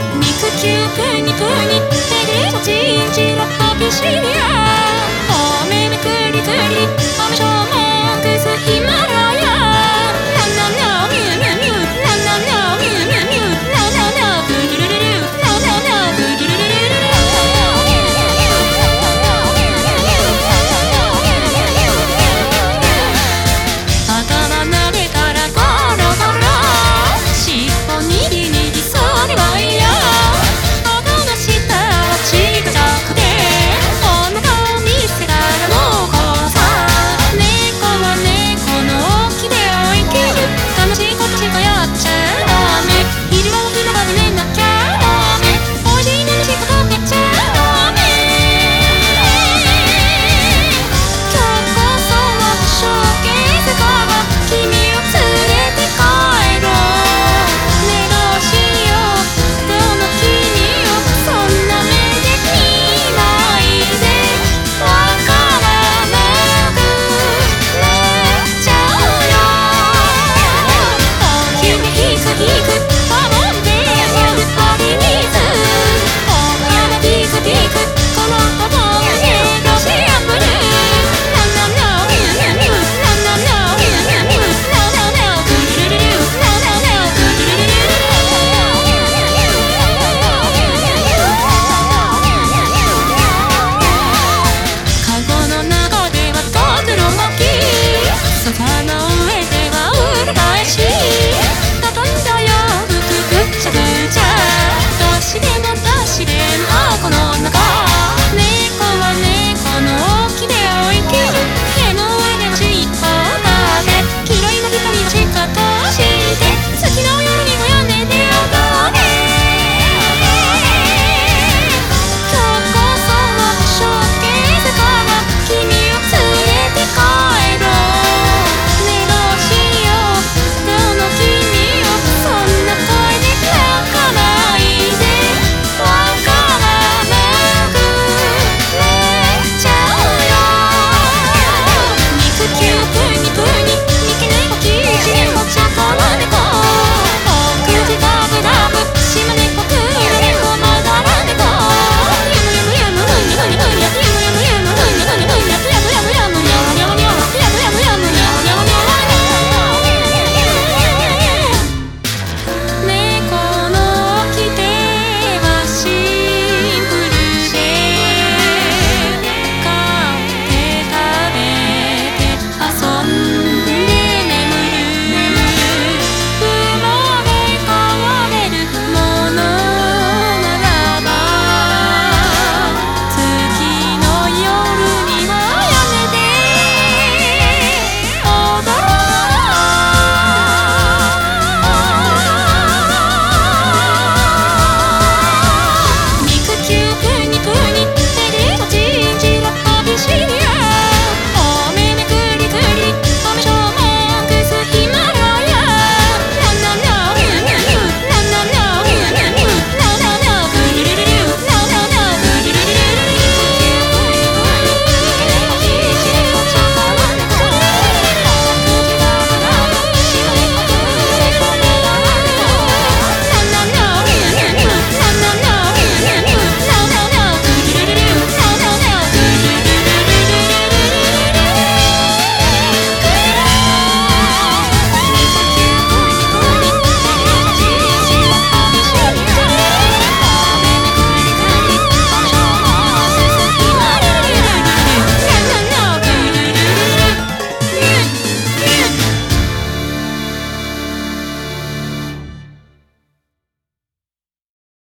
肉球プニプニ手で閉じろ飛びしりう